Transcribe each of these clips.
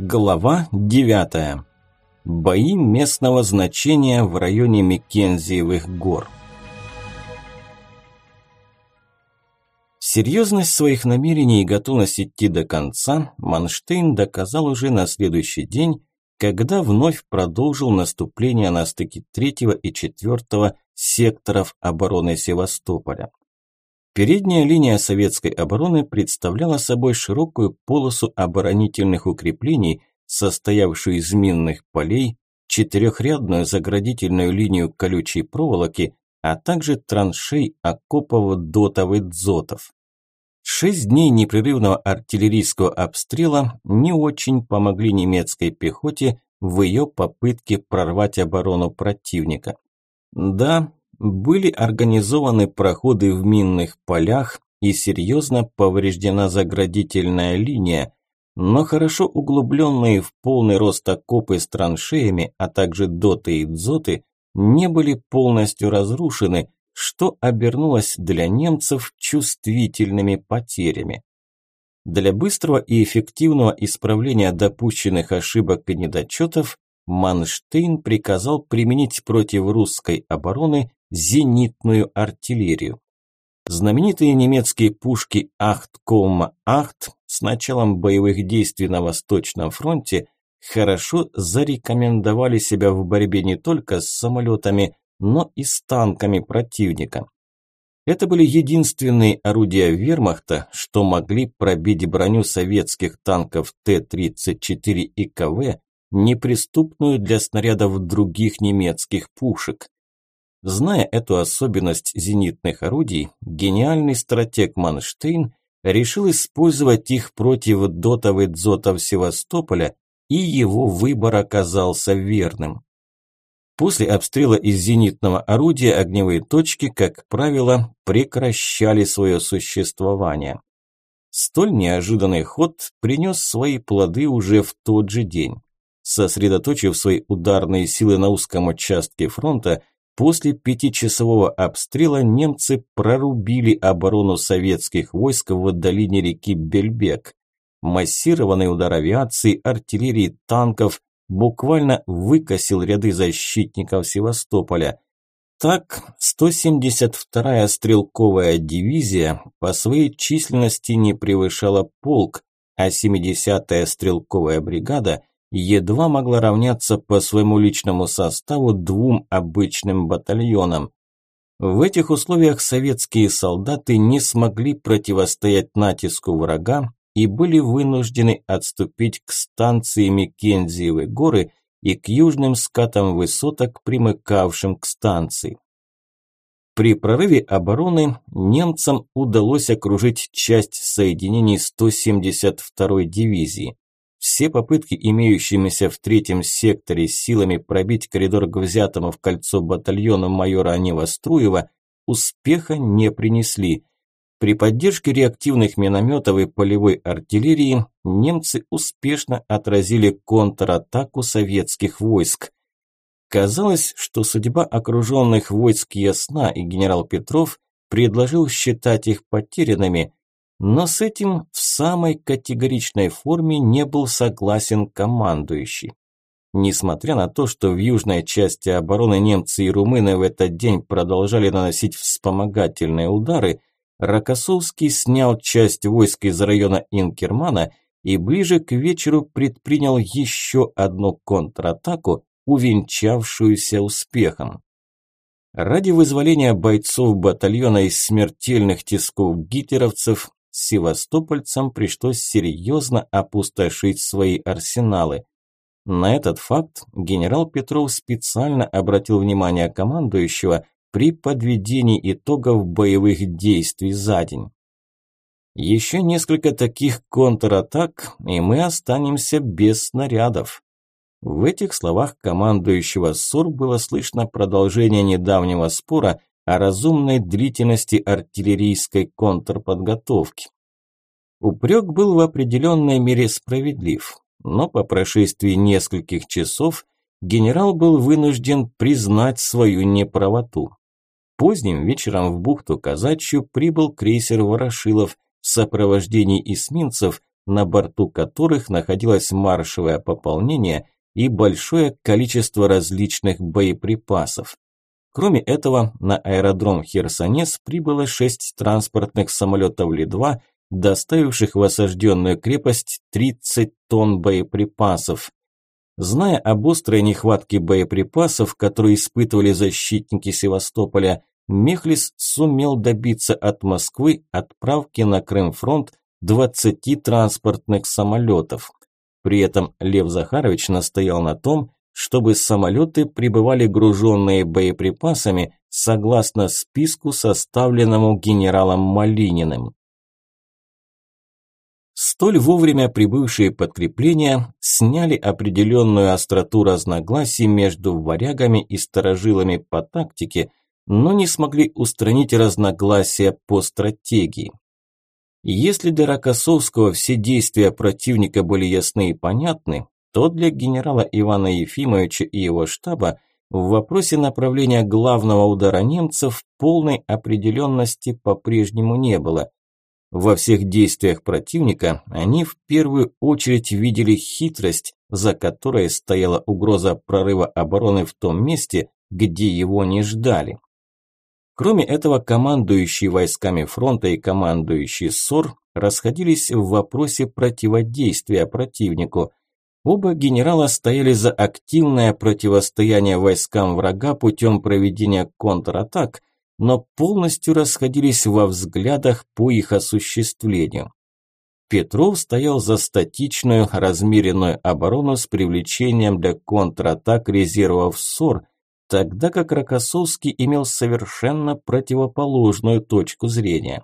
Глава 9. Бои местного значения в районе Маккензиевых гор. Серьезность своих намерений и готовность идти до конца Манштейн доказал уже на следующий день, когда вновь продолжил наступление на стыке 3 и 4 секторов обороны Севастополя. Передняя линия советской обороны представляла собой широкую полосу оборонительных укреплений, состоявшую из минных полей, четырехрядную заградительную линию колючей проволоки, а также траншей, окопов, дотов и дзотов. Шесть дней непрерывного артиллерийского обстрела не очень помогли немецкой пехоте в ее попытке прорвать оборону противника. Да, были организованы проходы в минных полях и серьезно повреждена заградительная линия, но хорошо углубленные в полный рост окопы с траншеями, а также доты и дзоты не были полностью разрушены, что обернулось для немцев чувствительными потерями. Для быстрого и эффективного исправления допущенных ошибок и недочетов Манштейн приказал применить против русской обороны зенитную артиллерию. Знаменитые немецкие пушки Ахт-Комма-Ахт с началом боевых действий на Восточном фронте хорошо зарекомендовали себя в борьбе не только с самолетами, но и с танками противника. Это были единственные орудия вермахта, что могли пробить броню советских танков Т-34 и КВ, неприступную для снарядов других немецких пушек. Зная эту особенность зенитных орудий, гениальный стратег Манштейн решил использовать их против дотов и дзотов Севастополя, и его выбор оказался верным. После обстрела из зенитного орудия огневые точки, как правило, прекращали свое существование. Столь неожиданный ход принес свои плоды уже в тот же день. Сосредоточив свои ударные силы на узком участке фронта, После пятичасового обстрела немцы прорубили оборону советских войск в долине реки Бельбек. Массированный удар авиации, артиллерии, танков буквально выкосил ряды защитников Севастополя. Так, 172-я стрелковая дивизия по своей численности не превышала полк, а 70-я стрелковая бригада едва могла равняться по своему личному составу двум обычным батальонам. В этих условиях советские солдаты не смогли противостоять натиску врага и были вынуждены отступить к станции Маккензиевы горы и к южным скатам высоток, примыкавшим к станции. При прорыве обороны немцам удалось окружить часть соединений 172-й дивизии. Все попытки, имеющимися в третьем секторе силами пробить коридор к взятому в кольцо батальону майора Анива Струева, успеха не принесли. При поддержке реактивных минометов и полевой артиллерии немцы успешно отразили контратаку советских войск. Казалось, что судьба окруженных войск ясна, и генерал Петров предложил считать их потерянными – но с этим в самой категоричной форме не был согласен командующий. Несмотря на то, что в южной части обороны немцы и румыны в этот день продолжали наносить вспомогательные удары, Рокоссовский снял часть войск из района Инкермана и ближе к вечеру предпринял еще одну контратаку, увенчавшуюся успехом. Ради вызволения бойцов батальона из смертельных тисков гитлеровцев севастопольцам пришлось серьезно опустошить свои арсеналы. На этот факт генерал Петров специально обратил внимание командующего при подведении итогов боевых действий за день. Еще несколько таких контратак, и мы останемся без снарядов. В этих словах командующего СОР было слышно продолжение недавнего спора о разумной длительности артиллерийской контрподготовки. Упрек был в определенной мере справедлив, но по прошествии нескольких часов генерал был вынужден признать свою неправоту. Поздним вечером в бухту Казачью прибыл крейсер «Ворошилов» в сопровождении эсминцев, на борту которых находилось маршевое пополнение и большое количество различных боеприпасов. Кроме этого, на аэродром Херсонес прибыло шесть транспортных самолетов Ли-2, доставивших в осажденную крепость 30 тонн боеприпасов. Зная об острой нехватке боеприпасов, которые испытывали защитники Севастополя, Мехлис сумел добиться от Москвы отправки на Крым-фронт 20 транспортных самолетов. При этом Лев Захарович настоял на том, чтобы самолеты прибывали груженные боеприпасами согласно списку, составленному генералом Малининым. Столь вовремя прибывшие подкрепления сняли определенную остроту разногласий между варягами и сторожилами по тактике, но не смогли устранить разногласия по стратегии. Если для Рокоссовского все действия противника были ясны и понятны, то для генерала Ивана Ефимовича и его штаба в вопросе направления главного удара немцев полной определенности по-прежнему не было. Во всех действиях противника они в первую очередь видели хитрость, за которой стояла угроза прорыва обороны в том месте, где его не ждали. Кроме этого, командующие войсками фронта и командующий СОР расходились в вопросе противодействия противнику. Оба генерала стояли за активное противостояние войскам врага путем проведения контратак, но полностью расходились во взглядах по их осуществлению. Петров стоял за статичную, размеренную оборону с привлечением для контратак резервов СОР, тогда как Рокоссовский имел совершенно противоположную точку зрения.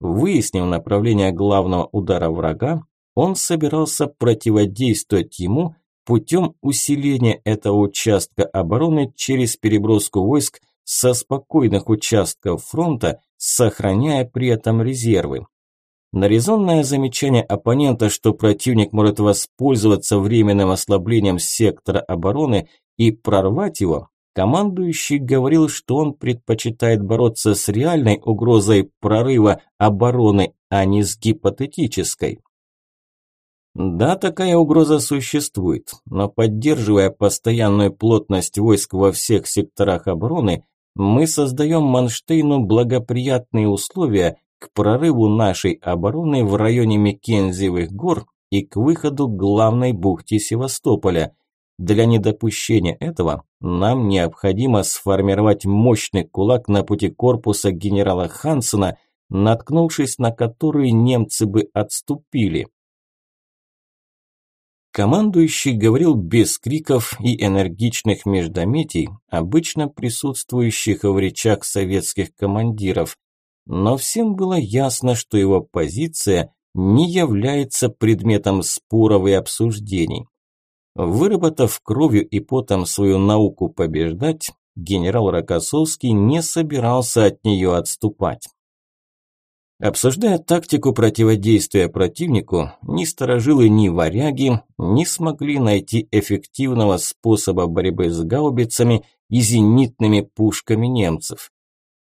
Выяснив направление главного удара врага, он собирался противодействовать ему путем усиления этого участка обороны через переброску войск со спокойных участков фронта, сохраняя при этом резервы. На резонное замечание оппонента, что противник может воспользоваться временным ослаблением сектора обороны и прорвать его, командующий говорил, что он предпочитает бороться с реальной угрозой прорыва обороны, а не с гипотетической. Да, такая угроза существует, но поддерживая постоянную плотность войск во всех секторах обороны, мы создаем Манштейну благоприятные условия к прорыву нашей обороны в районе Мекензиевых гор и к выходу главной бухте Севастополя. Для недопущения этого нам необходимо сформировать мощный кулак на пути корпуса генерала Хансена, наткнувшись на который немцы бы отступили. Командующий говорил без криков и энергичных междометий, обычно присутствующих в речах советских командиров, но всем было ясно, что его позиция не является предметом споров и обсуждений. Выработав кровью и потом свою науку побеждать, генерал Рокоссовский не собирался от нее отступать. Обсуждая тактику противодействия противнику, ни сторожилы, ни варяги не смогли найти эффективного способа борьбы с гаубицами и зенитными пушками немцев.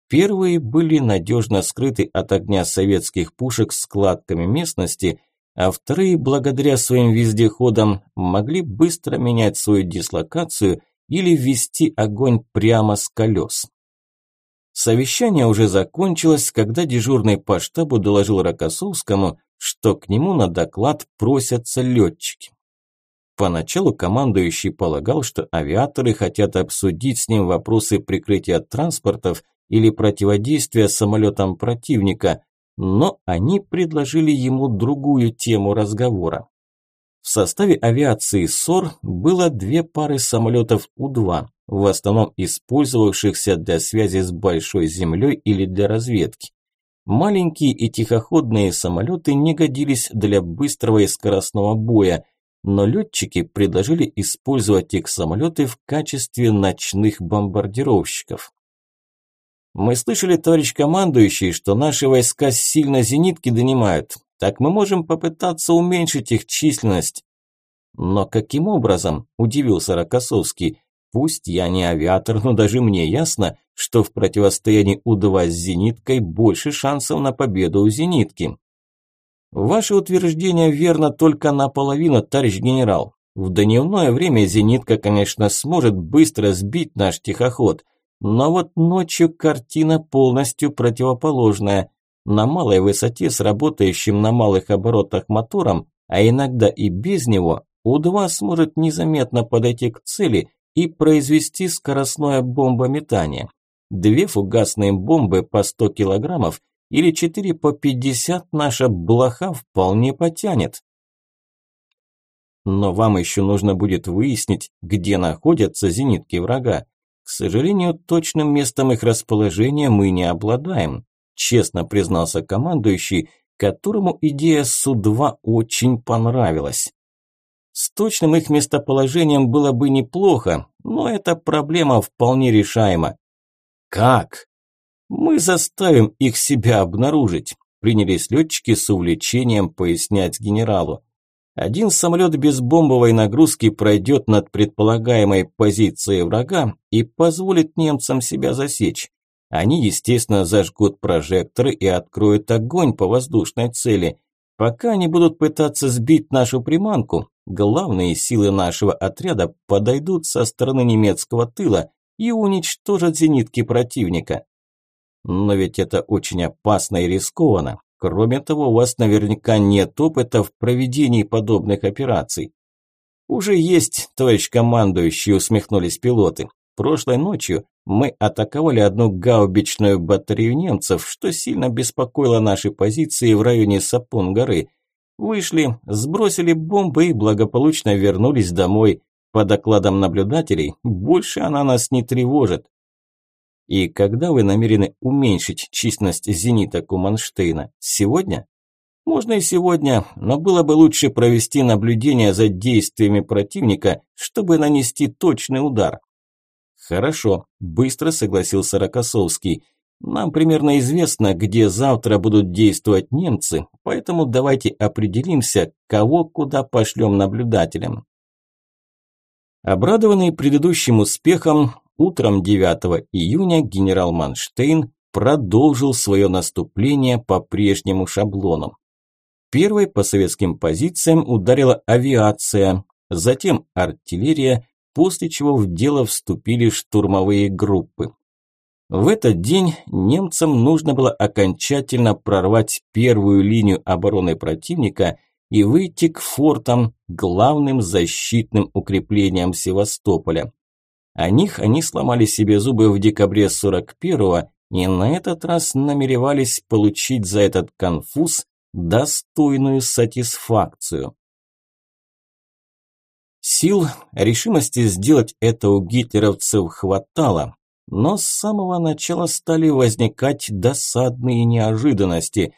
Первые были надежно скрыты от огня советских пушек складками местности, а вторые, благодаря своим вездеходам, могли быстро менять свою дислокацию или вести огонь прямо с колес. Совещание уже закончилось, когда дежурный по штабу доложил Рокоссовскому, что к нему на доклад просятся летчики. Поначалу командующий полагал, что авиаторы хотят обсудить с ним вопросы прикрытия транспортов или противодействия самолетам противника, но они предложили ему другую тему разговора. В составе авиации СОР было две пары самолетов У-2, в основном использовавшихся для связи с большой землей или для разведки. Маленькие и тихоходные самолеты не годились для быстрого и скоростного боя, но летчики предложили использовать их самолеты в качестве ночных бомбардировщиков. Мы слышали, товарищ командующий, что наши войска сильно зенитки донимают. Так мы можем попытаться уменьшить их численность. Но каким образом? Удивился Рокоссовский. Пусть я не авиатор, но даже мне ясно, что в противостоянии У-2 с зениткой больше шансов на победу у зенитки. Ваше утверждение верно только наполовину, товарищ генерал. В дневное время зенитка, конечно, сможет быстро сбить наш тихоход, но вот ночью картина полностью противоположная. На малой высоте с работающим на малых оборотах мотором, а иногда и без него, У-2 сможет незаметно подойти к цели и произвести скоростное бомбометание. Две фугасные бомбы по 100 килограммов или четыре по 50 наша блоха вполне потянет. Но вам еще нужно будет выяснить, где находятся зенитки врага. К сожалению, точным местом их расположения мы не обладаем, честно признался командующий, которому идея Су-2 очень понравилась. С точным их местоположением было бы неплохо, но эта проблема вполне решаема. Как? Мы заставим их себя обнаружить, принялись летчики с увлечением пояснять генералу. Один самолет без бомбовой нагрузки пройдет над предполагаемой позицией врага и позволит немцам себя засечь. Они, естественно, зажгут прожекторы и откроют огонь по воздушной цели. Пока они будут пытаться сбить нашу приманку, главные силы нашего отряда подойдут со стороны немецкого тыла и уничтожат зенитки противника. Но ведь это очень опасно и рискованно. Кроме того, у вас наверняка нет опыта в проведении подобных операций. Уже есть, товарищ командующий, усмехнулись пилоты. Прошлой ночью мы атаковали одну гаубичную батарею немцев, что сильно беспокоило наши позиции в районе Сапун-горы. Вышли, сбросили бомбы и благополучно вернулись домой. По докладам наблюдателей, больше она нас не тревожит. И когда вы намерены уменьшить численность зениток у Манштейна? Сегодня? Можно и сегодня, но было бы лучше провести наблюдение за действиями противника, чтобы нанести точный удар. Хорошо, быстро согласился Рокоссовский. Нам примерно известно, где завтра будут действовать немцы, поэтому давайте определимся, кого куда пошлем наблюдателям. Обрадованный предыдущим успехом, Утром 9 июня генерал Манштейн продолжил свое наступление по прежнему шаблону. Первой по советским позициям ударила авиация, затем артиллерия, после чего в дело вступили штурмовые группы. В этот день немцам нужно было окончательно прорвать первую линию обороны противника и выйти к фортам, главным защитным укреплениям Севастополя. О них они сломали себе зубы в декабре 41-го и на этот раз намеревались получить за этот конфуз достойную сатисфакцию. Сил, решимости сделать это у гитлеровцев хватало, но с самого начала стали возникать досадные неожиданности.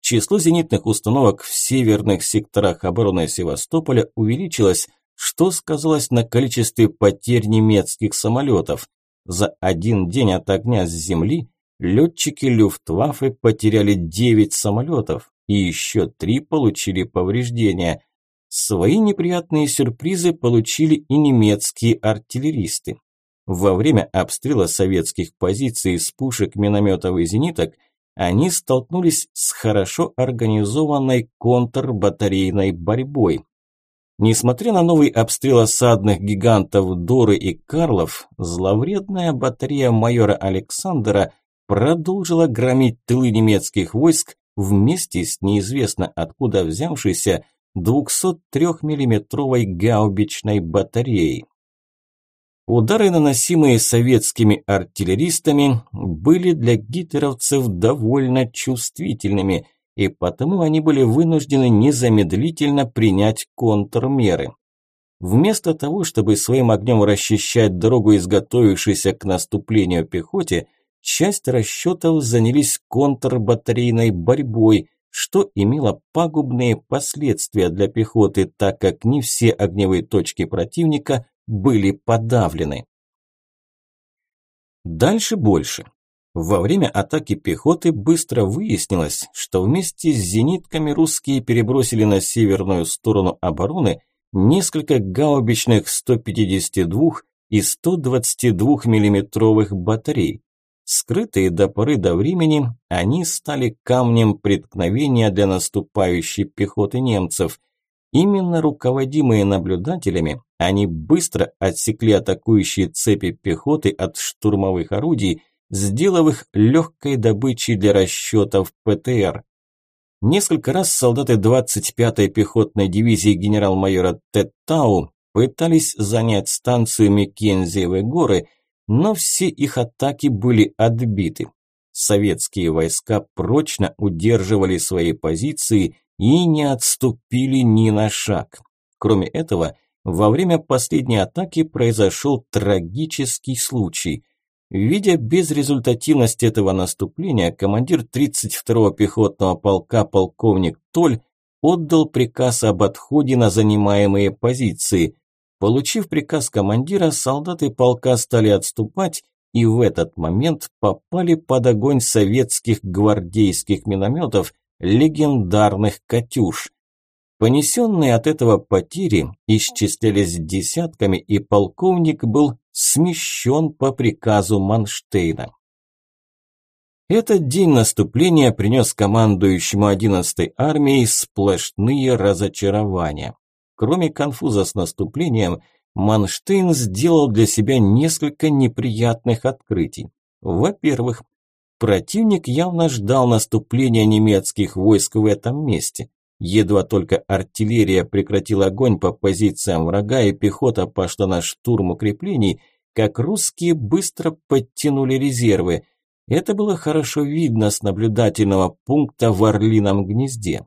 Число зенитных установок в северных секторах обороны Севастополя увеличилось, что сказалось на количестве потерь немецких самолетов. За один день от огня с земли летчики Люфтваффе потеряли 9 самолетов и еще три получили повреждения. Свои неприятные сюрпризы получили и немецкие артиллеристы. Во время обстрела советских позиций с пушек, минометов и зениток они столкнулись с хорошо организованной контрбатарейной борьбой. Несмотря на новый обстрел осадных гигантов Доры и Карлов, зловредная батарея майора Александра продолжила громить тылы немецких войск вместе с неизвестно откуда взявшейся 203 миллиметровой гаубичной батареей. Удары, наносимые советскими артиллеристами, были для гитлеровцев довольно чувствительными – и потому они были вынуждены незамедлительно принять контрмеры. Вместо того, чтобы своим огнем расчищать дорогу изготовившейся к наступлению пехоте, часть расчетов занялись контрбатарейной борьбой, что имело пагубные последствия для пехоты, так как не все огневые точки противника были подавлены. Дальше больше. Во время атаки пехоты быстро выяснилось, что вместе с зенитками русские перебросили на северную сторону обороны несколько гаубичных 152 и 122 миллиметровых батарей. Скрытые до поры до времени, они стали камнем преткновения для наступающей пехоты немцев. Именно руководимые наблюдателями, они быстро отсекли атакующие цепи пехоты от штурмовых орудий, сделав их легкой добычей для расчетов ПТР. Несколько раз солдаты 25-й пехотной дивизии генерал-майора Теттау пытались занять станцию Миккензиевы горы, но все их атаки были отбиты. Советские войска прочно удерживали свои позиции и не отступили ни на шаг. Кроме этого, во время последней атаки произошел трагический случай. Видя безрезультативность этого наступления, командир 32-го пехотного полка полковник Толь отдал приказ об отходе на занимаемые позиции. Получив приказ командира, солдаты полка стали отступать и в этот момент попали под огонь советских гвардейских минометов, легендарных «Катюш». Понесенные от этого потери исчислялись десятками, и полковник был смещен по приказу Манштейна. Этот день наступления принес командующему 11-й армией сплошные разочарования. Кроме конфуза с наступлением, Манштейн сделал для себя несколько неприятных открытий. Во-первых, противник явно ждал наступления немецких войск в этом месте. Едва только артиллерия прекратила огонь по позициям врага и пехота пошла на штурм укреплений, как русские быстро подтянули резервы. Это было хорошо видно с наблюдательного пункта в Орлином гнезде.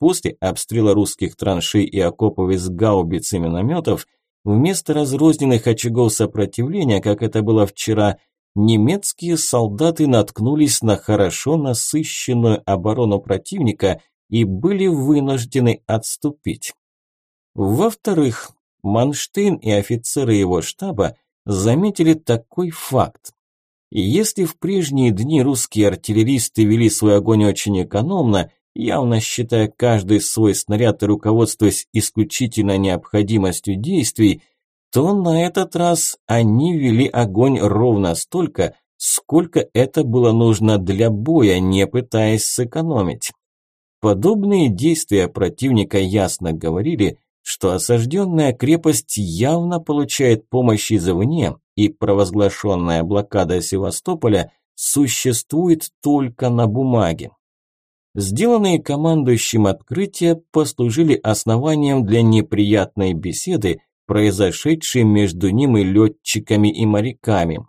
После обстрела русских траншей и окопов из гаубиц и минометов, вместо разрозненных очагов сопротивления, как это было вчера, немецкие солдаты наткнулись на хорошо насыщенную оборону противника – и были вынуждены отступить. Во-вторых, Манштейн и офицеры его штаба заметили такой факт. Если в прежние дни русские артиллеристы вели свой огонь очень экономно, явно считая каждый свой снаряд и руководствуясь исключительно необходимостью действий, то на этот раз они вели огонь ровно столько, сколько это было нужно для боя, не пытаясь сэкономить. Подобные действия противника ясно говорили, что осажденная крепость явно получает помощь извне, и провозглашенная блокада Севастополя существует только на бумаге. Сделанные командующим открытия послужили основанием для неприятной беседы, произошедшей между ним и летчиками и моряками.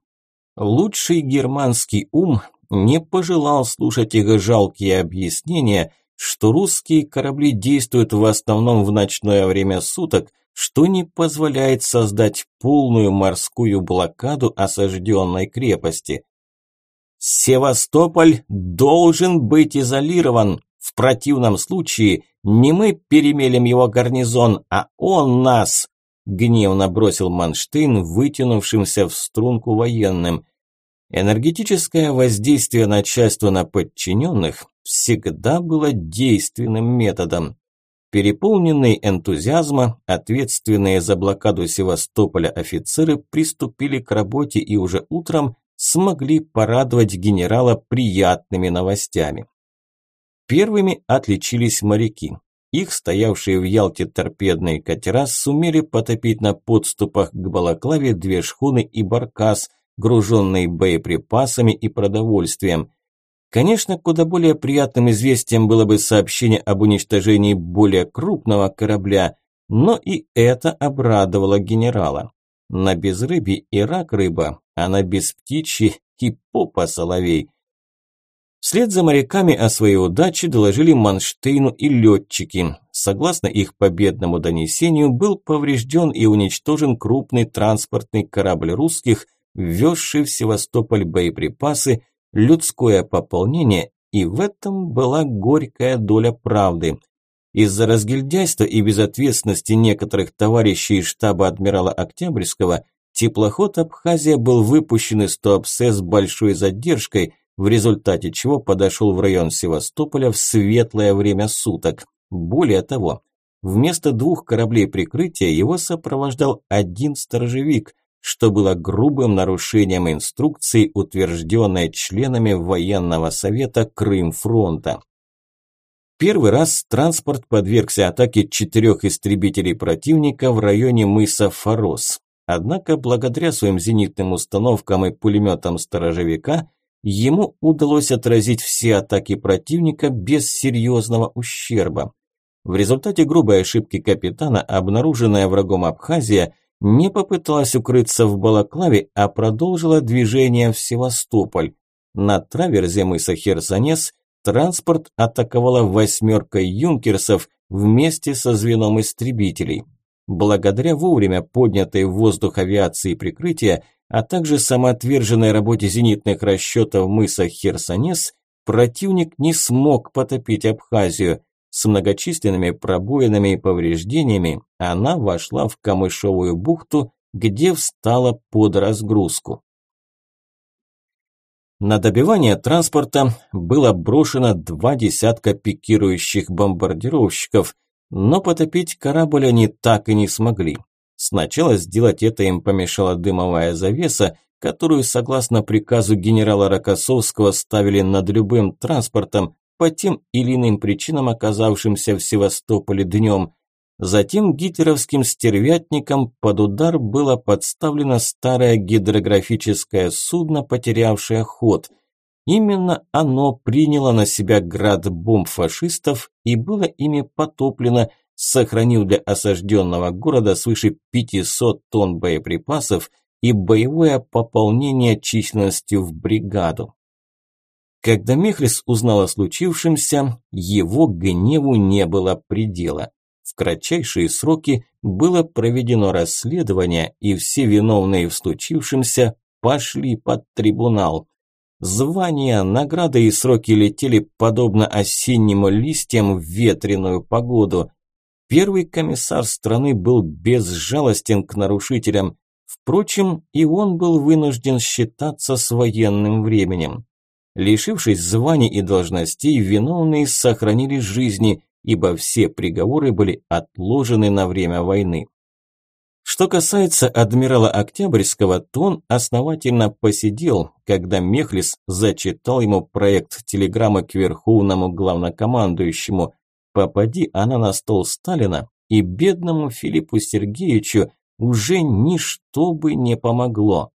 Лучший германский ум не пожелал слушать их жалкие объяснения – что русские корабли действуют в основном в ночное время суток, что не позволяет создать полную морскую блокаду осажденной крепости. Севастополь должен быть изолирован. В противном случае не мы перемелем его гарнизон, а он нас, гневно бросил Манштейн, вытянувшимся в струнку военным. Энергетическое воздействие начальства на подчиненных всегда было действенным методом. Переполненные энтузиазма, ответственные за блокаду Севастополя офицеры приступили к работе и уже утром смогли порадовать генерала приятными новостями. Первыми отличились моряки. Их стоявшие в Ялте торпедные катера сумели потопить на подступах к Балаклаве две шхуны и баркас – груженный боеприпасами и продовольствием. Конечно, куда более приятным известием было бы сообщение об уничтожении более крупного корабля, но и это обрадовало генерала. На безрыбье и рак рыба, а на бесптичьи и попа соловей. Вслед за моряками о своей удаче доложили Манштейну и летчики. Согласно их победному донесению, был поврежден и уничтожен крупный транспортный корабль русских – везший в Севастополь боеприпасы, людское пополнение, и в этом была горькая доля правды. Из-за разгильдяйства и безответственности некоторых товарищей штаба адмирала Октябрьского теплоход «Абхазия» был выпущен из Туапсе с большой задержкой, в результате чего подошел в район Севастополя в светлое время суток. Более того, вместо двух кораблей прикрытия его сопровождал один сторожевик, что было грубым нарушением инструкций, утвержденной членами военного совета Крым-фронта. Первый раз транспорт подвергся атаке четырех истребителей противника в районе мыса Форос. Однако, благодаря своим зенитным установкам и пулеметам сторожевика, ему удалось отразить все атаки противника без серьезного ущерба. В результате грубой ошибки капитана, обнаруженная врагом Абхазия, не попыталась укрыться в Балаклаве, а продолжила движение в Севастополь. На траверзе мыса Херсонес транспорт атаковала восьмерка юнкерсов вместе со звеном истребителей. Благодаря вовремя поднятой в воздух авиации прикрытия, а также самоотверженной работе зенитных расчетов мыса Херсонес, противник не смог потопить Абхазию – с многочисленными пробоинами и повреждениями она вошла в Камышовую бухту, где встала под разгрузку. На добивание транспорта было брошено два десятка пикирующих бомбардировщиков, но потопить корабль они так и не смогли. Сначала сделать это им помешала дымовая завеса, которую, согласно приказу генерала Рокоссовского, ставили над любым транспортом, по тем или иным причинам оказавшимся в Севастополе днем. Затем гитлеровским стервятникам под удар было подставлено старое гидрографическое судно, потерявшее ход. Именно оно приняло на себя град бомб фашистов и было ими потоплено, сохранив для осажденного города свыше 500 тонн боеприпасов и боевое пополнение численностью в бригаду. Когда Мехлис узнал о случившемся, его гневу не было предела. В кратчайшие сроки было проведено расследование, и все виновные в случившемся пошли под трибунал. Звания, награды и сроки летели подобно осенним листьям в ветреную погоду. Первый комиссар страны был безжалостен к нарушителям. Впрочем, и он был вынужден считаться с военным временем. Лишившись званий и должностей, виновные сохранили жизни, ибо все приговоры были отложены на время войны. Что касается адмирала Октябрьского, то он основательно посидел, когда Мехлис зачитал ему проект телеграммы к верховному главнокомандующему. Попади она на стол Сталина, и бедному Филиппу Сергеевичу уже ничто бы не помогло.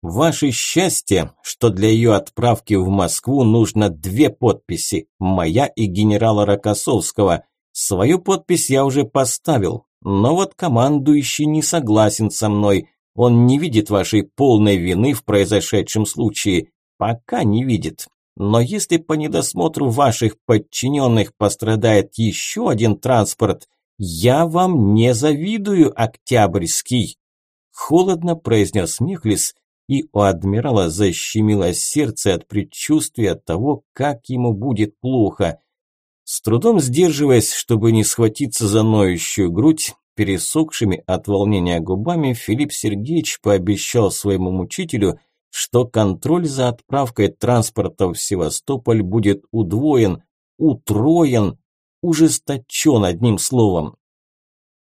Ваше счастье, что для ее отправки в Москву нужно две подписи, моя и генерала Рокоссовского. Свою подпись я уже поставил, но вот командующий не согласен со мной. Он не видит вашей полной вины в произошедшем случае. Пока не видит. Но если по недосмотру ваших подчиненных пострадает еще один транспорт, я вам не завидую, Октябрьский. Холодно произнес Мехлис и у адмирала защемило сердце от предчувствия того, как ему будет плохо. С трудом сдерживаясь, чтобы не схватиться за ноющую грудь, пересохшими от волнения губами, Филипп Сергеевич пообещал своему мучителю, что контроль за отправкой транспорта в Севастополь будет удвоен, утроен, ужесточен одним словом.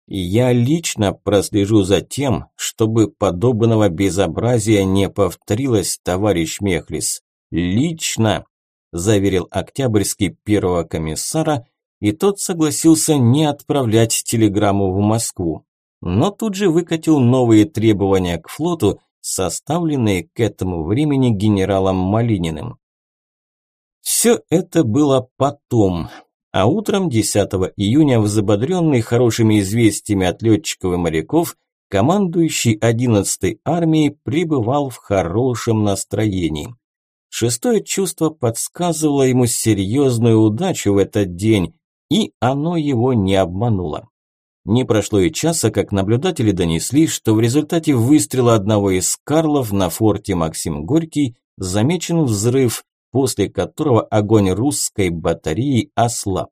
Я лично прослежу за тем, чтобы подобного безобразия не повторилось, товарищ Мехлис. Лично, заверил Октябрьский первого комиссара, и тот согласился не отправлять телеграмму в Москву. Но тут же выкатил новые требования к флоту, составленные к этому времени генералом Малининым. Все это было потом, а утром 10 июня, взбодренный хорошими известиями от летчиков и моряков, командующий 11-й армией пребывал в хорошем настроении. Шестое чувство подсказывало ему серьезную удачу в этот день, и оно его не обмануло. Не прошло и часа, как наблюдатели донесли, что в результате выстрела одного из Карлов на форте Максим Горький замечен взрыв, после которого огонь русской батареи ослаб.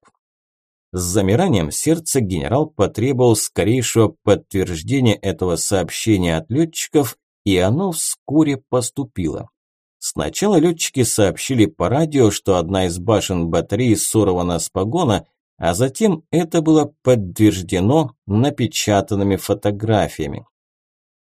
С замиранием сердца генерал потребовал скорейшего подтверждения этого сообщения от летчиков, и оно вскоре поступило. Сначала летчики сообщили по радио, что одна из башен батареи сорвана с погона, а затем это было подтверждено напечатанными фотографиями.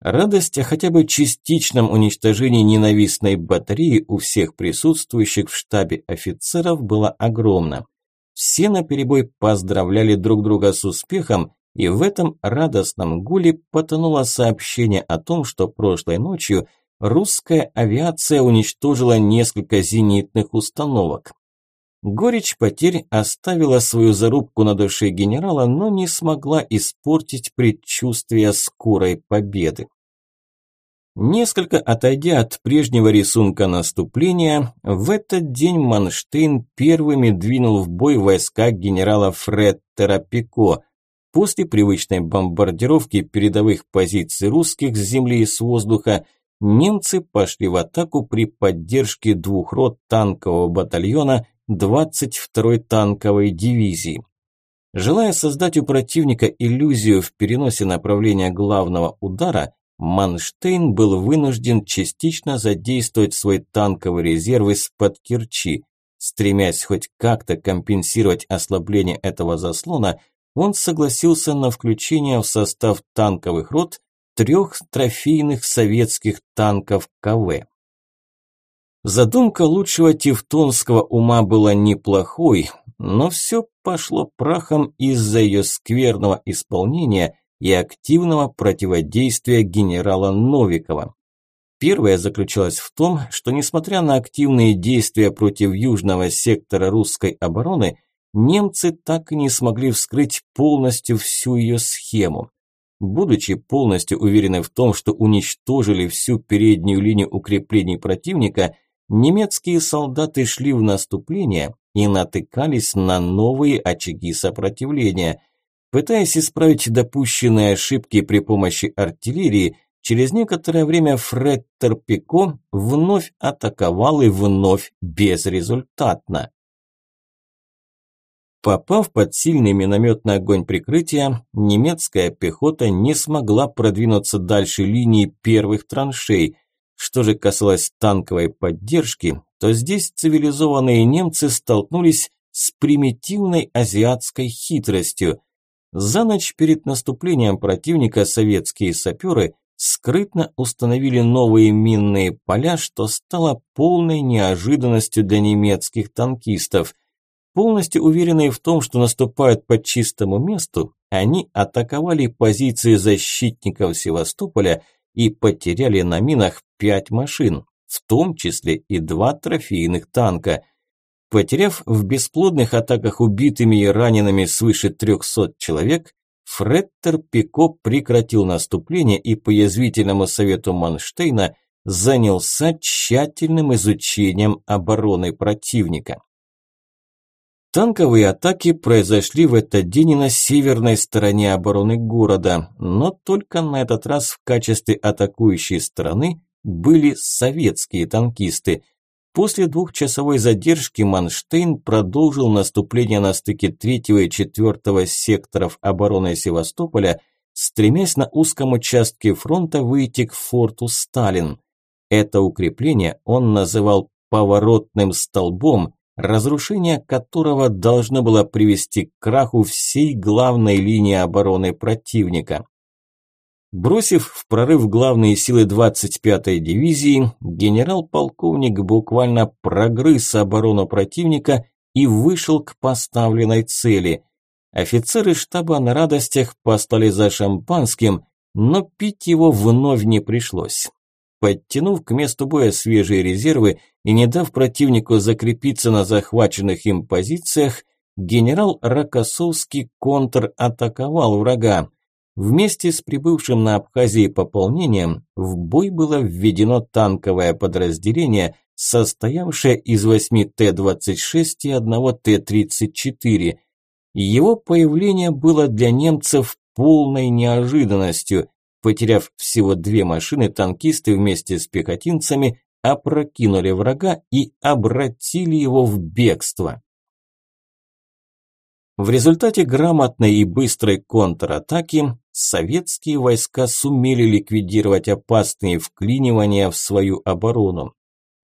Радость о хотя бы частичном уничтожении ненавистной батареи у всех присутствующих в штабе офицеров была огромна. Все наперебой поздравляли друг друга с успехом, и в этом радостном гуле потонуло сообщение о том, что прошлой ночью русская авиация уничтожила несколько зенитных установок. Горечь потерь оставила свою зарубку на душе генерала, но не смогла испортить предчувствие скорой победы. Несколько отойдя от прежнего рисунка наступления, в этот день Манштейн первыми двинул в бой войска генерала Фреттера Пико. После привычной бомбардировки передовых позиций русских с земли и с воздуха немцы пошли в атаку при поддержке двух рот танкового батальона 22-й танковой дивизии. Желая создать у противника иллюзию в переносе направления главного удара, Манштейн был вынужден частично задействовать свой танковый резерв из-под Керчи. Стремясь хоть как-то компенсировать ослабление этого заслона, он согласился на включение в состав танковых рот трех трофейных советских танков КВ. Задумка лучшего тевтонского ума была неплохой, но все пошло прахом из-за ее скверного исполнения и активного противодействия генерала Новикова. Первое заключалось в том, что несмотря на активные действия против южного сектора русской обороны, немцы так и не смогли вскрыть полностью всю ее схему. Будучи полностью уверены в том, что уничтожили всю переднюю линию укреплений противника, немецкие солдаты шли в наступление и натыкались на новые очаги сопротивления. Пытаясь исправить допущенные ошибки при помощи артиллерии, через некоторое время Фреттер Пико вновь атаковал и вновь безрезультатно. Попав под сильный минометный огонь прикрытия, немецкая пехота не смогла продвинуться дальше линии первых траншей, что же касалось танковой поддержки, то здесь цивилизованные немцы столкнулись с примитивной азиатской хитростью. За ночь перед наступлением противника советские саперы скрытно установили новые минные поля, что стало полной неожиданностью для немецких танкистов. Полностью уверенные в том, что наступают по чистому месту, они атаковали позиции защитников Севастополя – и потеряли на минах пять машин, в том числе и два трофейных танка. Потеряв в бесплодных атаках убитыми и ранеными свыше 300 человек, Фреттер Пико прекратил наступление и по язвительному совету Манштейна занялся тщательным изучением обороны противника. Танковые атаки произошли в этот день и на северной стороне обороны города, но только на этот раз в качестве атакующей стороны были советские танкисты. После двухчасовой задержки Манштейн продолжил наступление на стыке 3 и 4 секторов обороны Севастополя, стремясь на узком участке фронта выйти к форту Сталин. Это укрепление он называл «поворотным столбом», разрушение которого должно было привести к краху всей главной линии обороны противника. Бросив в прорыв главные силы 25-й дивизии, генерал-полковник буквально прогрыз оборону противника и вышел к поставленной цели. Офицеры штаба на радостях послали за шампанским, но пить его вновь не пришлось. Подтянув к месту боя свежие резервы и не дав противнику закрепиться на захваченных им позициях, генерал Рокоссовский контратаковал врага. Вместе с прибывшим на Абхазии пополнением в бой было введено танковое подразделение, состоявшее из 8 Т-26 и одного Т-34. Его появление было для немцев полной неожиданностью, Потеряв всего две машины, танкисты вместе с пехотинцами опрокинули врага и обратили его в бегство. В результате грамотной и быстрой контратаки советские войска сумели ликвидировать опасные вклинивания в свою оборону.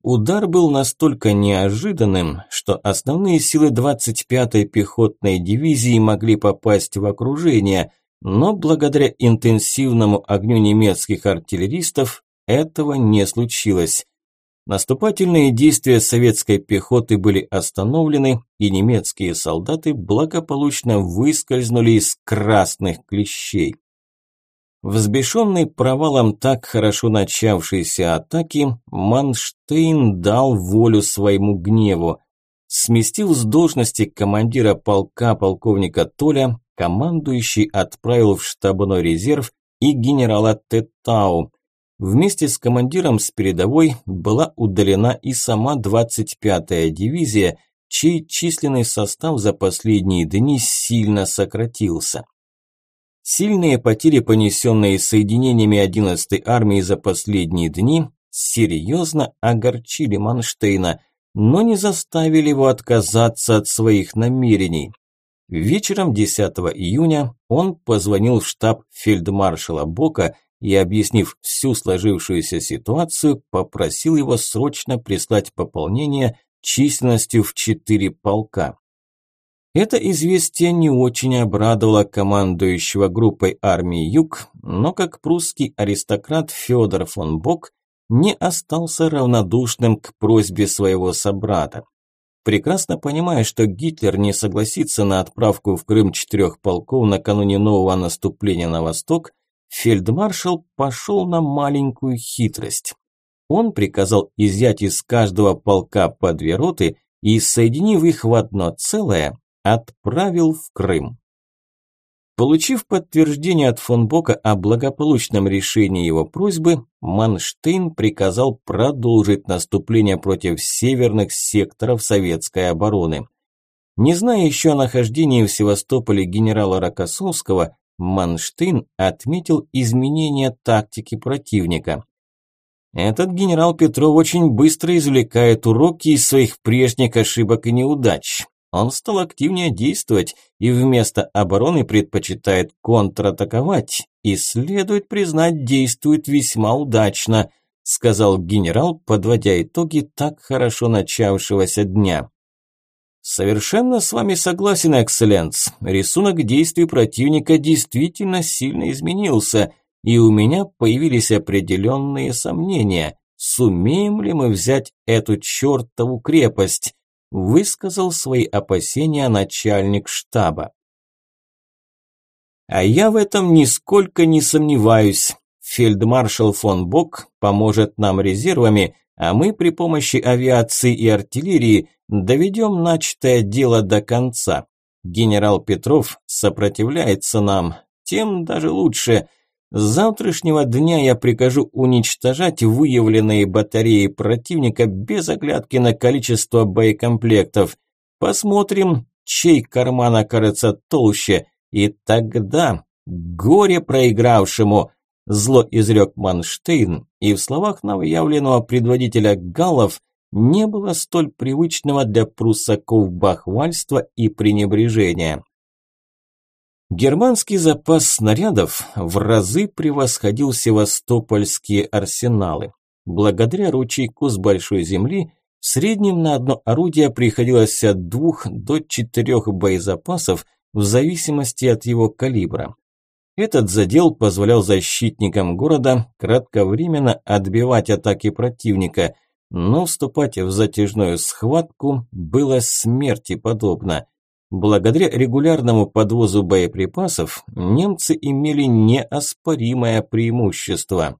Удар был настолько неожиданным, что основные силы 25-й пехотной дивизии могли попасть в окружение – но благодаря интенсивному огню немецких артиллеристов этого не случилось. Наступательные действия советской пехоты были остановлены, и немецкие солдаты благополучно выскользнули из красных клещей. Взбешенный провалом так хорошо начавшейся атаки, Манштейн дал волю своему гневу. Сместив с должности командира полка полковника Толя, командующий отправил в штабной резерв и генерала Тетау, Вместе с командиром с передовой была удалена и сама 25-я дивизия, чей численный состав за последние дни сильно сократился. Сильные потери, понесенные соединениями 11-й армии за последние дни, серьезно огорчили Манштейна, но не заставили его отказаться от своих намерений. Вечером 10 июня он позвонил в штаб фельдмаршала Бока и, объяснив всю сложившуюся ситуацию, попросил его срочно прислать пополнение численностью в четыре полка. Это известие не очень обрадовало командующего группой армии Юг, но как прусский аристократ Федор фон Бок не остался равнодушным к просьбе своего собрата. Прекрасно понимая, что Гитлер не согласится на отправку в Крым четырех полков накануне нового наступления на восток, Фельдмаршал пошел на маленькую хитрость. Он приказал изъять из каждого полка по две роты и, соединив их в одно целое, отправил в Крым. Получив подтверждение от фон Бока о благополучном решении его просьбы, Манштейн приказал продолжить наступление против северных секторов советской обороны. Не зная еще о нахождении в Севастополе генерала Рокоссовского, Манштейн отметил изменение тактики противника. Этот генерал Петров очень быстро извлекает уроки из своих прежних ошибок и неудач. Он стал активнее действовать и вместо обороны предпочитает контратаковать и, следует признать, действует весьма удачно, сказал генерал, подводя итоги так хорошо начавшегося дня. Совершенно с вами согласен, экселленс. Рисунок действий противника действительно сильно изменился, и у меня появились определенные сомнения. Сумеем ли мы взять эту чертову крепость? Высказал свои опасения начальник штаба. А я в этом нисколько не сомневаюсь. Фельдмаршал фон Бок поможет нам резервами, а мы при помощи авиации и артиллерии доведем начатое дело до конца. Генерал Петров сопротивляется нам, тем даже лучше. С завтрашнего дня я прикажу уничтожать выявленные батареи противника без оглядки на количество боекомплектов. Посмотрим, чей карман окажется толще, и тогда горе проигравшему – Зло изрек Манштейн, и в словах новоявленного предводителя галлов не было столь привычного для пруссаков бахвальства и пренебрежения. Германский запас снарядов в разы превосходил севастопольские арсеналы. Благодаря ручейку с большой земли в среднем на одно орудие приходилось от двух до четырех боезапасов в зависимости от его калибра. Этот задел позволял защитникам города кратковременно отбивать атаки противника, но вступать в затяжную схватку было смерти подобно. Благодаря регулярному подвозу боеприпасов немцы имели неоспоримое преимущество.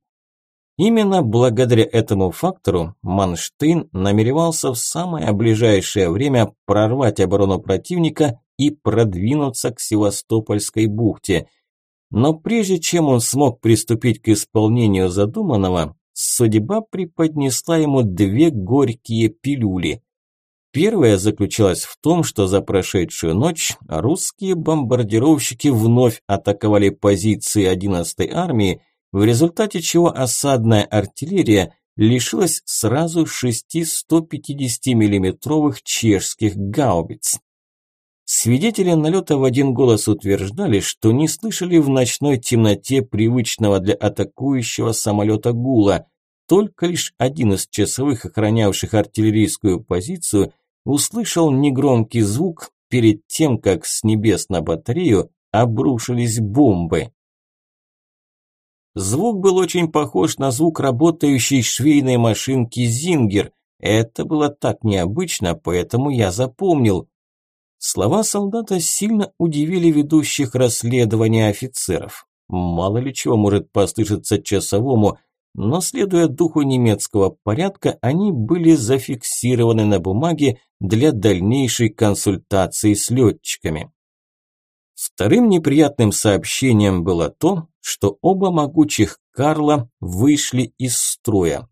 Именно благодаря этому фактору Манштейн намеревался в самое ближайшее время прорвать оборону противника и продвинуться к Севастопольской бухте – но прежде чем он смог приступить к исполнению задуманного, судьба преподнесла ему две горькие пилюли. Первая заключалась в том, что за прошедшую ночь русские бомбардировщики вновь атаковали позиции 11-й армии, в результате чего осадная артиллерия лишилась сразу шести 150 миллиметровых чешских гаубиц. Свидетели налета в один голос утверждали, что не слышали в ночной темноте привычного для атакующего самолета гула. Только лишь один из часовых, охранявших артиллерийскую позицию, услышал негромкий звук перед тем, как с небес на батарею обрушились бомбы. Звук был очень похож на звук работающей швейной машинки «Зингер». Это было так необычно, поэтому я запомнил. Слова солдата сильно удивили ведущих расследования офицеров. Мало ли чего может послышаться часовому, но следуя духу немецкого порядка, они были зафиксированы на бумаге для дальнейшей консультации с летчиками. Вторым неприятным сообщением было то, что оба могучих Карла вышли из строя.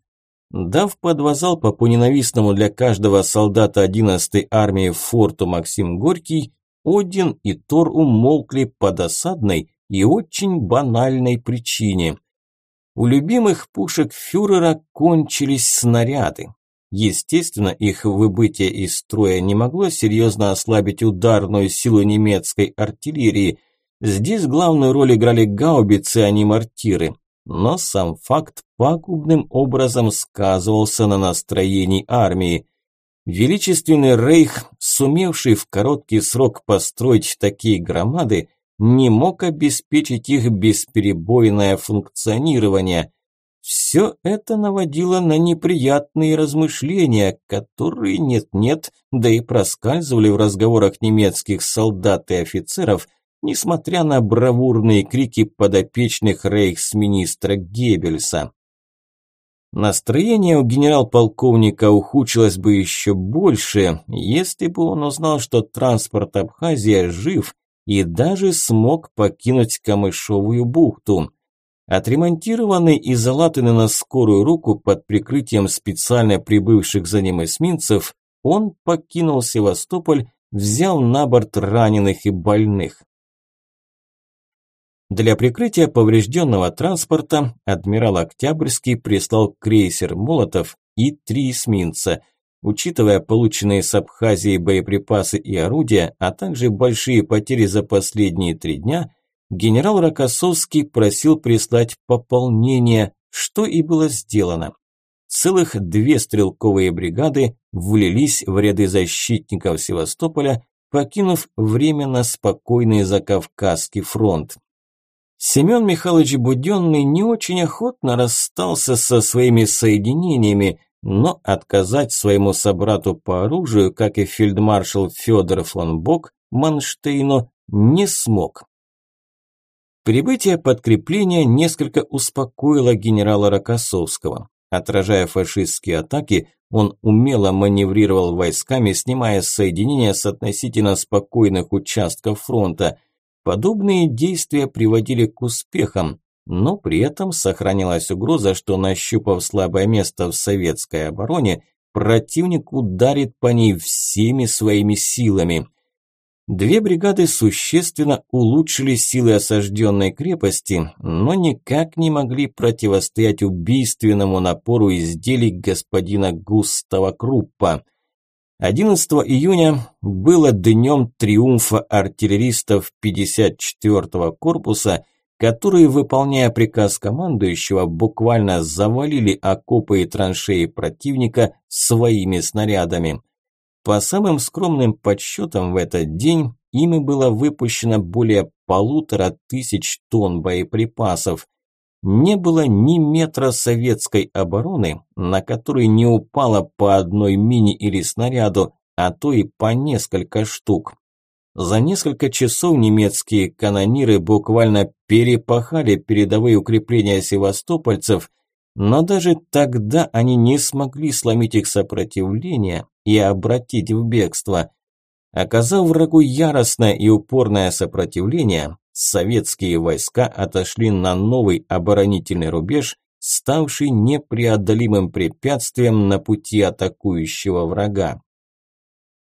Дав подвозал по ненавистному для каждого солдата 11-й армии форту Максим Горький, Один и Тор умолкли по досадной и очень банальной причине. У любимых пушек фюрера кончились снаряды. Естественно, их выбытие из строя не могло серьезно ослабить ударную силу немецкой артиллерии. Здесь главную роль играли гаубицы, а не мортиры. Но сам факт пагубным образом сказывался на настроении армии. Величественный рейх, сумевший в короткий срок построить такие громады, не мог обеспечить их бесперебойное функционирование. Все это наводило на неприятные размышления, которые нет-нет, да и проскальзывали в разговорах немецких солдат и офицеров, несмотря на бравурные крики подопечных рейхсминистра Геббельса. Настроение у генерал-полковника ухудшилось бы еще больше, если бы он узнал, что транспорт Абхазия жив и даже смог покинуть Камышовую бухту. Отремонтированный и залатанный на скорую руку под прикрытием специально прибывших за ним эсминцев, он покинул Севастополь, взял на борт раненых и больных. Для прикрытия поврежденного транспорта адмирал Октябрьский прислал крейсер «Молотов» и три эсминца – Учитывая полученные с Абхазии боеприпасы и орудия, а также большие потери за последние три дня, генерал Рокоссовский просил прислать пополнение, что и было сделано. Целых две стрелковые бригады влились в ряды защитников Севастополя, покинув временно спокойный Закавказский фронт. Семен Михайлович Буденный не очень охотно расстался со своими соединениями, но отказать своему собрату по оружию, как и фельдмаршал Федор фон Бок, Манштейну, не смог. Прибытие подкрепления несколько успокоило генерала Рокоссовского. Отражая фашистские атаки, он умело маневрировал войсками, снимая соединения с относительно спокойных участков фронта. Подобные действия приводили к успехам, но при этом сохранилась угроза, что нащупав слабое место в советской обороне, противник ударит по ней всеми своими силами. Две бригады существенно улучшили силы осажденной крепости, но никак не могли противостоять убийственному напору изделий господина Густава Круппа. 11 июня было днем триумфа артиллеристов 54-го корпуса – которые, выполняя приказ командующего, буквально завалили окопы и траншеи противника своими снарядами. По самым скромным подсчетам в этот день ими было выпущено более полутора тысяч тонн боеприпасов. Не было ни метра советской обороны, на которой не упало по одной мини или снаряду, а то и по несколько штук. За несколько часов немецкие канониры буквально перепахали передовые укрепления севастопольцев, но даже тогда они не смогли сломить их сопротивление и обратить в бегство. Оказав врагу яростное и упорное сопротивление, советские войска отошли на новый оборонительный рубеж, ставший непреодолимым препятствием на пути атакующего врага.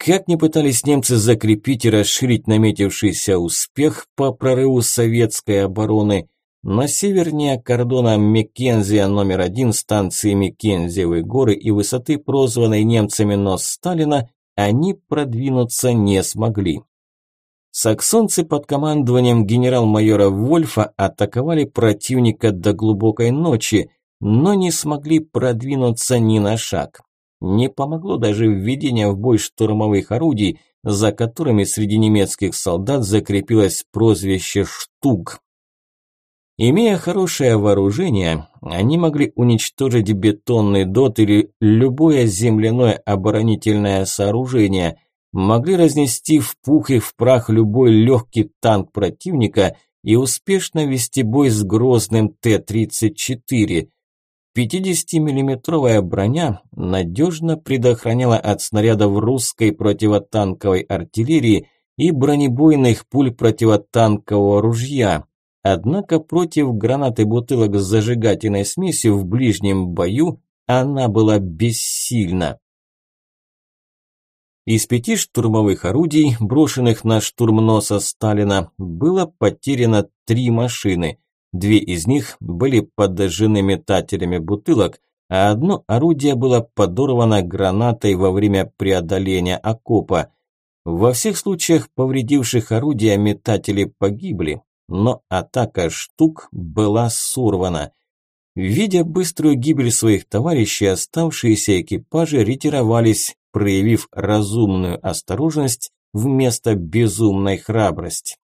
Как ни пытались немцы закрепить и расширить наметившийся успех по прорыву советской обороны, на севернее кордона Меккензия номер один станции Меккензиевы горы и высоты, прозванной немцами Нос Сталина, они продвинуться не смогли. Саксонцы под командованием генерал-майора Вольфа атаковали противника до глубокой ночи, но не смогли продвинуться ни на шаг. Не помогло даже введение в бой штурмовых орудий, за которыми среди немецких солдат закрепилось прозвище «Штук». Имея хорошее вооружение, они могли уничтожить бетонный дот или любое земляное оборонительное сооружение, могли разнести в пух и в прах любой легкий танк противника и успешно вести бой с грозным Т-34. 50-миллиметровая броня надежно предохраняла от снарядов русской противотанковой артиллерии и бронебойных пуль противотанкового ружья, Однако против гранаты бутылок с зажигательной смесью в ближнем бою она была бессильна. Из пяти штурмовых орудий, брошенных на штурм носа Сталина, было потеряно три машины. Две из них были подожжены метателями бутылок, а одно орудие было подорвано гранатой во время преодоления окопа. Во всех случаях повредивших орудия метатели погибли, но атака штук была сорвана. Видя быструю гибель своих товарищей, оставшиеся экипажи ретировались, проявив разумную осторожность вместо безумной храбрости.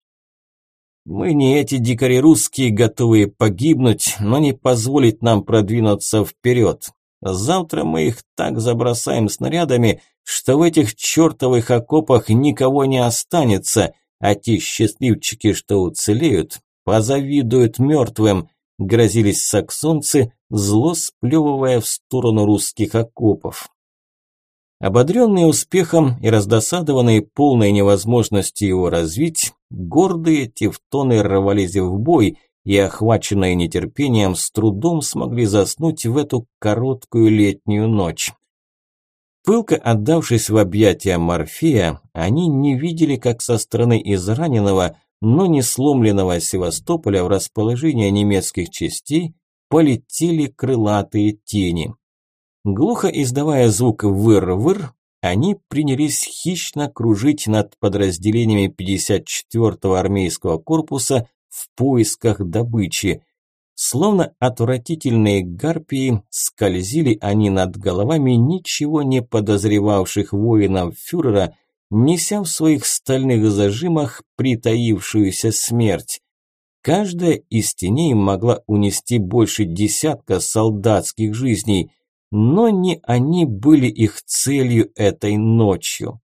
Мы не эти дикари русские, готовые погибнуть, но не позволить нам продвинуться вперед. Завтра мы их так забросаем снарядами, что в этих чертовых окопах никого не останется, а те счастливчики, что уцелеют, позавидуют мертвым, грозились саксонцы, зло сплевывая в сторону русских окопов. Ободренные успехом и раздосадованные полной невозможностью его развить, гордые тевтоны рвались в бой и, охваченные нетерпением, с трудом смогли заснуть в эту короткую летнюю ночь. Пылко отдавшись в объятия Морфея, они не видели, как со стороны израненного, но не сломленного Севастополя в расположение немецких частей полетели крылатые тени. Глухо издавая звук «выр-выр», они принялись хищно кружить над подразделениями 54-го армейского корпуса в поисках добычи. Словно отвратительные гарпии, скользили они над головами ничего не подозревавших воинов фюрера, неся в своих стальных зажимах притаившуюся смерть. Каждая из теней могла унести больше десятка солдатских жизней, но не они были их целью этой ночью.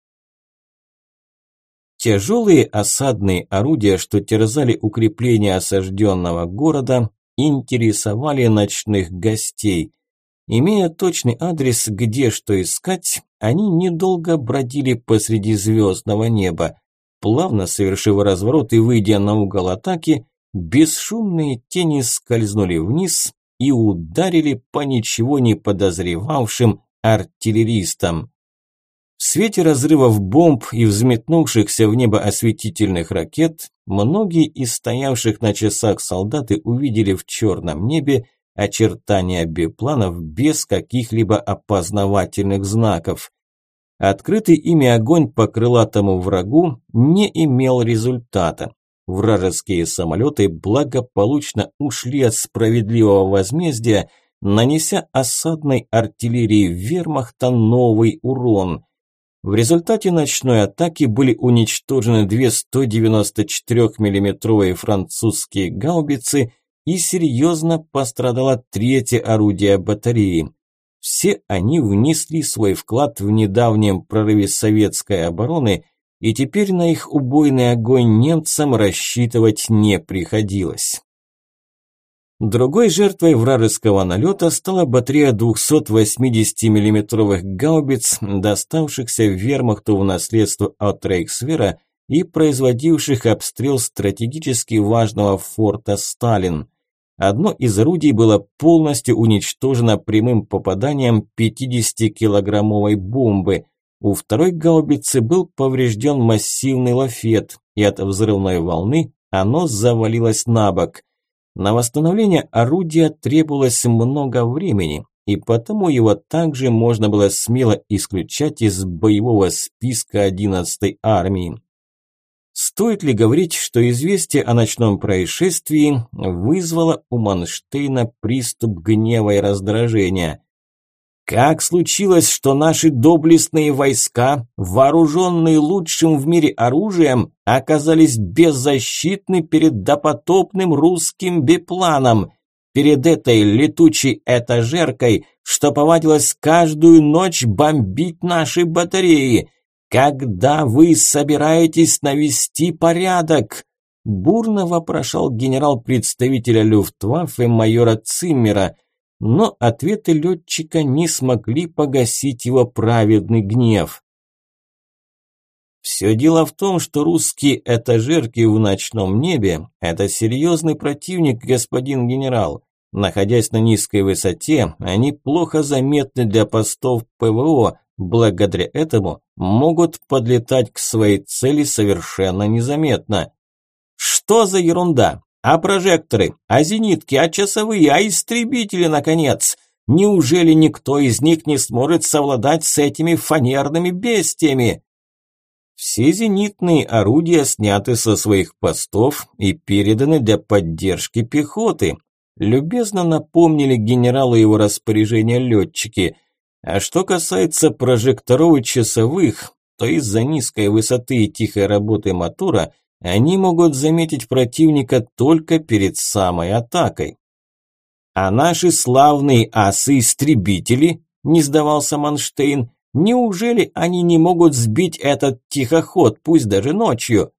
Тяжелые осадные орудия, что терзали укрепления осажденного города, интересовали ночных гостей. Имея точный адрес, где что искать, они недолго бродили посреди звездного неба. Плавно совершив разворот и выйдя на угол атаки, бесшумные тени скользнули вниз и ударили по ничего не подозревавшим артиллеристам. В свете разрывов бомб и взметнувшихся в небо осветительных ракет, многие из стоявших на часах солдаты увидели в черном небе очертания бипланов без каких-либо опознавательных знаков. Открытый ими огонь по крылатому врагу не имел результата. Вражеские самолеты благополучно ушли от справедливого возмездия, нанеся осадной артиллерии вермахта новый урон – в результате ночной атаки были уничтожены две 194 миллиметровые французские гаубицы и серьезно пострадало третье орудие батареи. Все они внесли свой вклад в недавнем прорыве советской обороны, и теперь на их убойный огонь немцам рассчитывать не приходилось. Другой жертвой вражеского налета стала батарея 280 миллиметровых гаубиц, доставшихся вермахту в наследство от Рейхсвера и производивших обстрел стратегически важного форта Сталин. Одно из орудий было полностью уничтожено прямым попаданием 50-килограммовой бомбы. У второй гаубицы был поврежден массивный лафет, и от взрывной волны оно завалилось на бок – на восстановление орудия требовалось много времени, и потому его также можно было смело исключать из боевого списка 11-й армии. Стоит ли говорить, что известие о ночном происшествии вызвало у Манштейна приступ гнева и раздражения? Как случилось, что наши доблестные войска, вооруженные лучшим в мире оружием, оказались беззащитны перед допотопным русским бипланом, перед этой летучей этажеркой, что повадилась каждую ночь бомбить наши батареи? Когда вы собираетесь навести порядок? Бурно вопрошал генерал представителя Люфтваффе майора Циммера – но ответы летчика не смогли погасить его праведный гнев. Все дело в том, что русские этажерки в ночном небе – это серьезный противник, господин генерал. Находясь на низкой высоте, они плохо заметны для постов ПВО, благодаря этому могут подлетать к своей цели совершенно незаметно. Что за ерунда? А прожекторы? А зенитки? А часовые? А истребители, наконец? Неужели никто из них не сможет совладать с этими фанерными бестиями? Все зенитные орудия сняты со своих постов и переданы для поддержки пехоты. Любезно напомнили генералу его распоряжения летчики. А что касается прожекторов и часовых, то из-за низкой высоты и тихой работы мотора – они могут заметить противника только перед самой атакой. А наши славные асы-истребители, не сдавался Манштейн, неужели они не могут сбить этот тихоход, пусть даже ночью?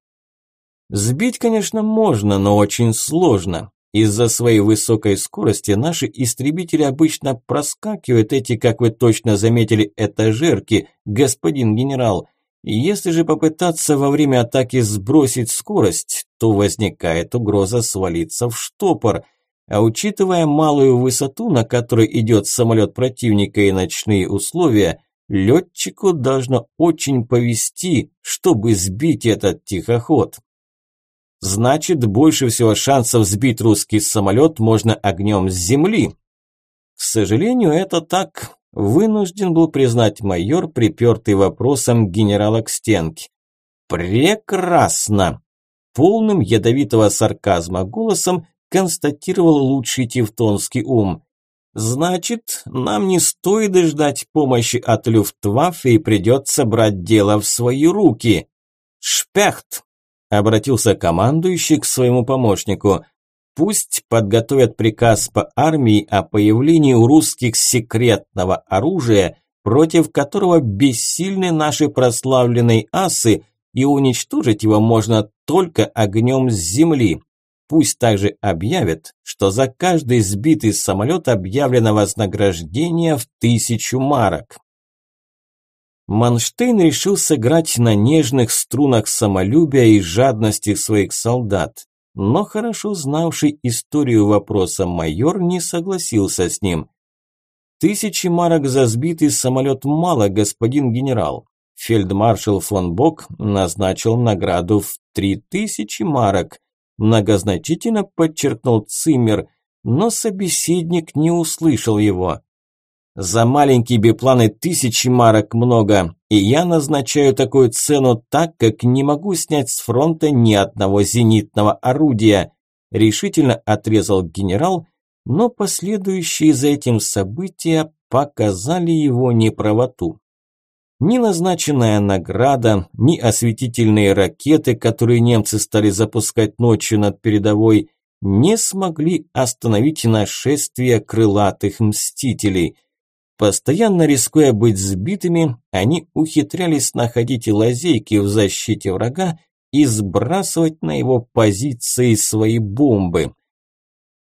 Сбить, конечно, можно, но очень сложно. Из-за своей высокой скорости наши истребители обычно проскакивают эти, как вы точно заметили, этажерки, господин генерал, если же попытаться во время атаки сбросить скорость, то возникает угроза свалиться в штопор. А учитывая малую высоту, на которой идет самолет противника и ночные условия, летчику должно очень повести, чтобы сбить этот тихоход. Значит, больше всего шансов сбить русский самолет можно огнем с земли. К сожалению, это так вынужден был признать майор, припертый вопросом генерала к стенке. «Прекрасно!» Полным ядовитого сарказма голосом констатировал лучший тевтонский ум. «Значит, нам не стоит ждать помощи от Люфтваффе и придется брать дело в свои руки. Шпехт!» – обратился командующий к своему помощнику. Пусть подготовят приказ по армии о появлении у русских секретного оружия, против которого бессильны наши прославленные асы, и уничтожить его можно только огнем с земли. Пусть также объявят, что за каждый сбитый самолет объявлено вознаграждение в тысячу марок. Манштейн решил сыграть на нежных струнах самолюбия и жадности своих солдат но хорошо знавший историю вопроса майор не согласился с ним. «Тысячи марок за сбитый самолет мало, господин генерал. Фельдмаршал фон Бок назначил награду в три тысячи марок», многозначительно подчеркнул Циммер, но собеседник не услышал его. За маленькие бипланы тысячи марок много, и я назначаю такую цену так, как не могу снять с фронта ни одного зенитного орудия», решительно отрезал генерал, но последующие за этим события показали его неправоту. Ни назначенная награда, ни осветительные ракеты, которые немцы стали запускать ночью над передовой, не смогли остановить нашествие крылатых мстителей – Постоянно рискуя быть сбитыми, они ухитрялись находить лазейки в защите врага и сбрасывать на его позиции свои бомбы.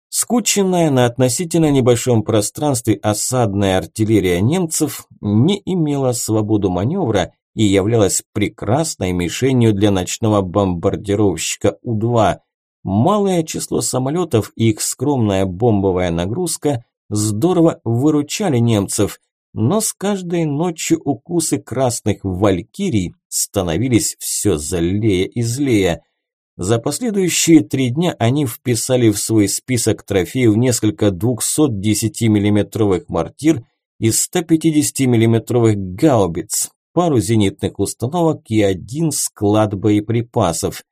Скученная на относительно небольшом пространстве осадная артиллерия немцев не имела свободу маневра и являлась прекрасной мишенью для ночного бомбардировщика У-2. Малое число самолетов и их скромная бомбовая нагрузка здорово выручали немцев, но с каждой ночью укусы красных валькирий становились все злее и злее. За последующие три дня они вписали в свой список трофеев несколько 210 миллиметровых мортир и 150 миллиметровых гаубиц, пару зенитных установок и один склад боеприпасов.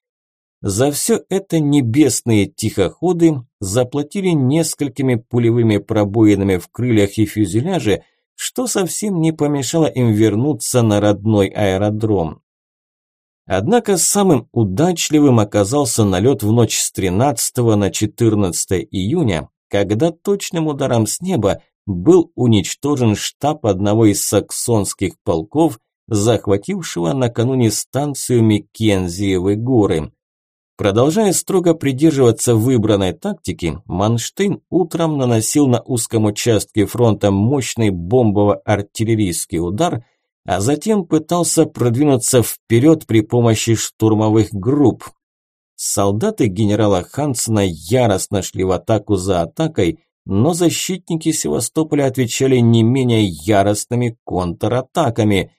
За все это небесные тихоходы заплатили несколькими пулевыми пробоинами в крыльях и фюзеляже, что совсем не помешало им вернуться на родной аэродром. Однако самым удачливым оказался налет в ночь с 13 на 14 июня, когда точным ударом с неба был уничтожен штаб одного из саксонских полков, захватившего накануне станцию Миккензиевы горы. Продолжая строго придерживаться выбранной тактики, Манштейн утром наносил на узком участке фронта мощный бомбово-артиллерийский удар, а затем пытался продвинуться вперед при помощи штурмовых групп. Солдаты генерала Хансена яростно шли в атаку за атакой, но защитники Севастополя отвечали не менее яростными контратаками.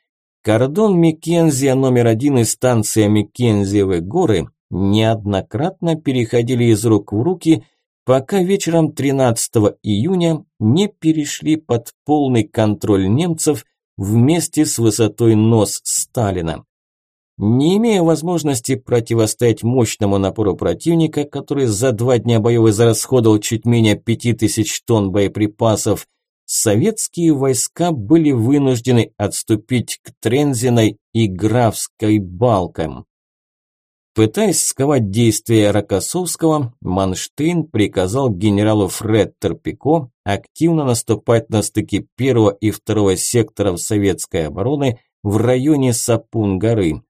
Кордон Миккензия номер один и станция Миккензиевы горы неоднократно переходили из рук в руки, пока вечером 13 июня не перешли под полный контроль немцев вместе с высотой нос Сталина. Не имея возможности противостоять мощному напору противника, который за два дня боев израсходовал чуть менее 5000 тонн боеприпасов, советские войска были вынуждены отступить к Трензиной и Графской балкам. Пытаясь сковать действия Рокоссовского, Манштейн приказал генералу Фред Терпико активно наступать на стыке первого и второго секторов советской обороны в районе Сапун-горы.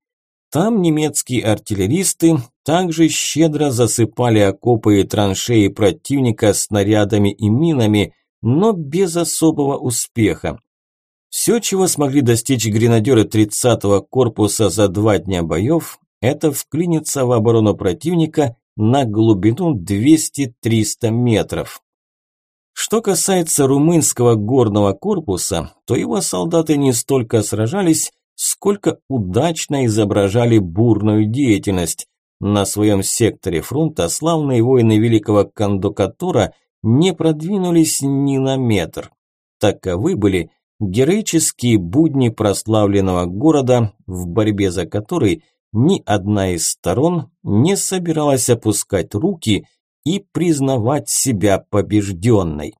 Там немецкие артиллеристы также щедро засыпали окопы и траншеи противника снарядами и минами, но без особого успеха. Все, чего смогли достичь гренадеры 30-го корпуса за два дня боев, это вклиниться в оборону противника на глубину 200-300 метров. Что касается румынского горного корпуса, то его солдаты не столько сражались, сколько удачно изображали бурную деятельность. На своем секторе фронта славные воины великого кондукатора не продвинулись ни на метр. Таковы были героические будни прославленного города, в борьбе за который ни одна из сторон не собиралась опускать руки и признавать себя побежденной.